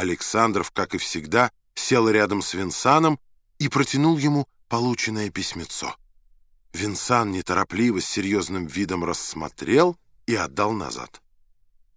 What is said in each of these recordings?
Александров, как и всегда, сел рядом с Винсаном и протянул ему полученное письмецо. Винсан неторопливо с серьезным видом рассмотрел и отдал назад.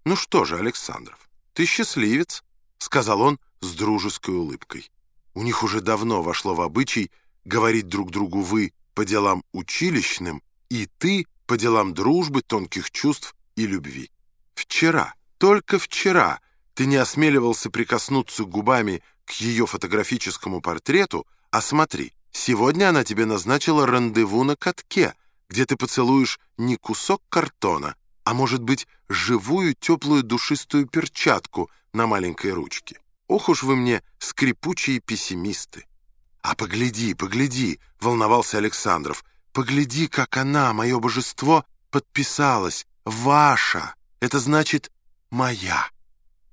«Ну что же, Александров, ты счастливец», — сказал он с дружеской улыбкой. У них уже давно вошло в обычай говорить друг другу «вы» по делам училищным и «ты» по делам дружбы, тонких чувств и любви. Вчера, только вчера, ты не осмеливался прикоснуться губами к ее фотографическому портрету, а смотри, сегодня она тебе назначила рандеву на катке, где ты поцелуешь не кусок картона, а, может быть, живую теплую душистую перчатку на маленькой ручке. Ох уж вы мне скрипучие пессимисты. А погляди, погляди, волновался Александров, погляди, как она, мое божество, подписалась. Ваша. Это значит «моя».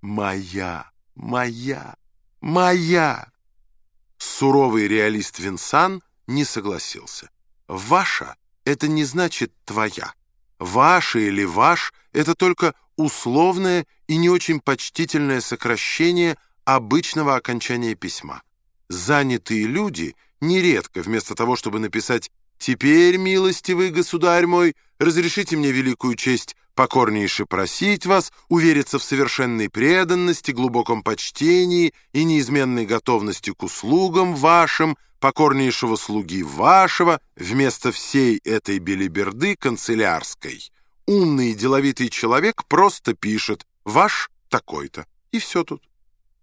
«Моя, моя, моя!» Суровый реалист Винсан не согласился. «Ваша» — это не значит «твоя». «Ваша» или «ваш» — это только условное и не очень почтительное сокращение обычного окончания письма. Занятые люди нередко, вместо того, чтобы написать «Теперь, милостивый государь мой, разрешите мне великую честь покорнейше просить вас увериться в совершенной преданности, глубоком почтении и неизменной готовности к услугам вашим, покорнейшего слуги вашего, вместо всей этой белиберды канцелярской. Умный и деловитый человек просто пишет «ваш такой-то» и все тут.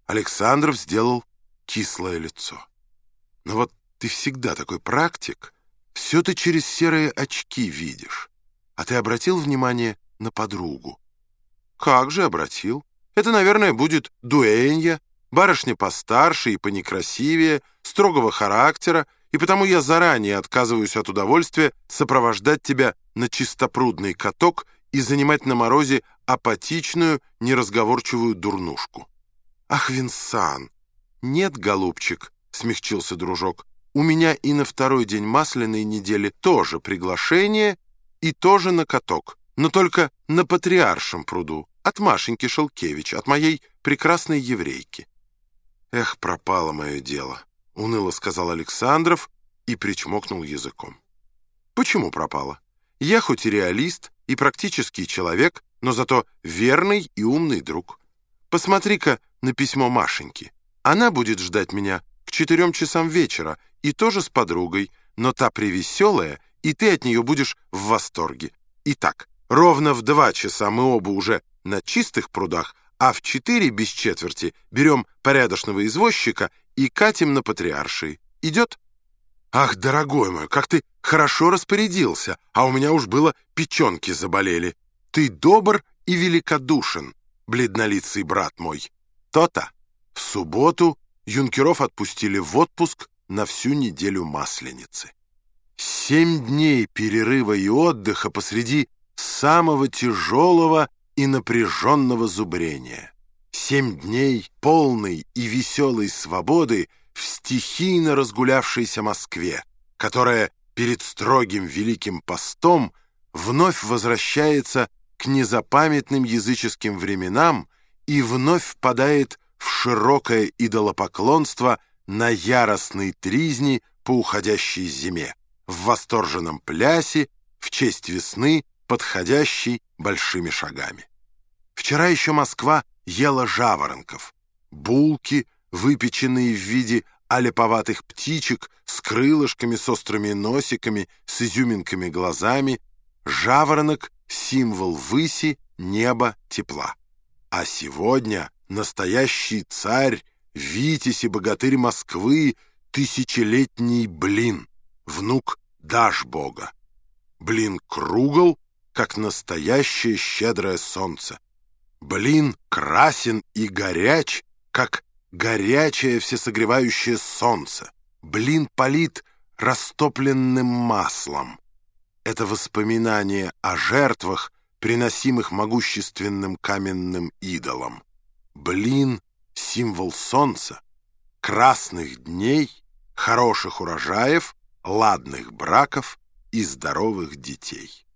Александров сделал кислое лицо. Но вот ты всегда такой практик, все ты через серые очки видишь. А ты обратил внимание на подругу. Как же обратил? Это, наверное, будет дуэнья, барышня постарше и понекрасивее, строгого характера, и потому я заранее отказываюсь от удовольствия сопровождать тебя на чистопрудный каток и занимать на морозе апатичную, неразговорчивую дурнушку. «Ах, Винсан!» «Нет, голубчик», — смягчился дружок, «у меня и на второй день масляной недели тоже приглашение и тоже на каток но только на Патриаршем пруду, от Машеньки Шелкевич, от моей прекрасной еврейки. «Эх, пропало мое дело», — уныло сказал Александров и причмокнул языком. «Почему пропало? Я хоть и реалист, и практический человек, но зато верный и умный друг. Посмотри-ка на письмо Машеньки. Она будет ждать меня к четырем часам вечера, и тоже с подругой, но та привеселая, и ты от нее будешь в восторге. Итак, Ровно в два часа мы оба уже на чистых прудах, а в четыре без четверти берем порядочного извозчика и катим на Патриаршии. Идет? Ах, дорогой мой, как ты хорошо распорядился, а у меня уж было печенки заболели. Ты добр и великодушен, бледнолицый брат мой. То-то. В субботу юнкеров отпустили в отпуск на всю неделю Масленицы. Семь дней перерыва и отдыха посреди самого тяжелого и напряженного зубрения. Семь дней полной и веселой свободы в стихийно разгулявшейся Москве, которая перед строгим великим постом вновь возвращается к незапамятным языческим временам и вновь впадает в широкое идолопоклонство на яростной тризни по уходящей зиме, в восторженном плясе, в честь весны, подходящий большими шагами. Вчера еще Москва ела жаворонков, булки, выпеченные в виде аляповатых птичек с крылышками, с острыми носиками, с изюминками глазами. Жаворонок — символ выси, неба, тепла. А сегодня настоящий царь, витязь и богатырь Москвы, тысячелетний блин, внук Даш Бога. Блин кругл, как настоящее щедрое солнце. Блин красен и горяч, как горячее всесогревающее солнце. Блин полит растопленным маслом. Это воспоминание о жертвах, приносимых могущественным каменным идолом. Блин — символ солнца, красных дней, хороших урожаев, ладных браков и здоровых детей.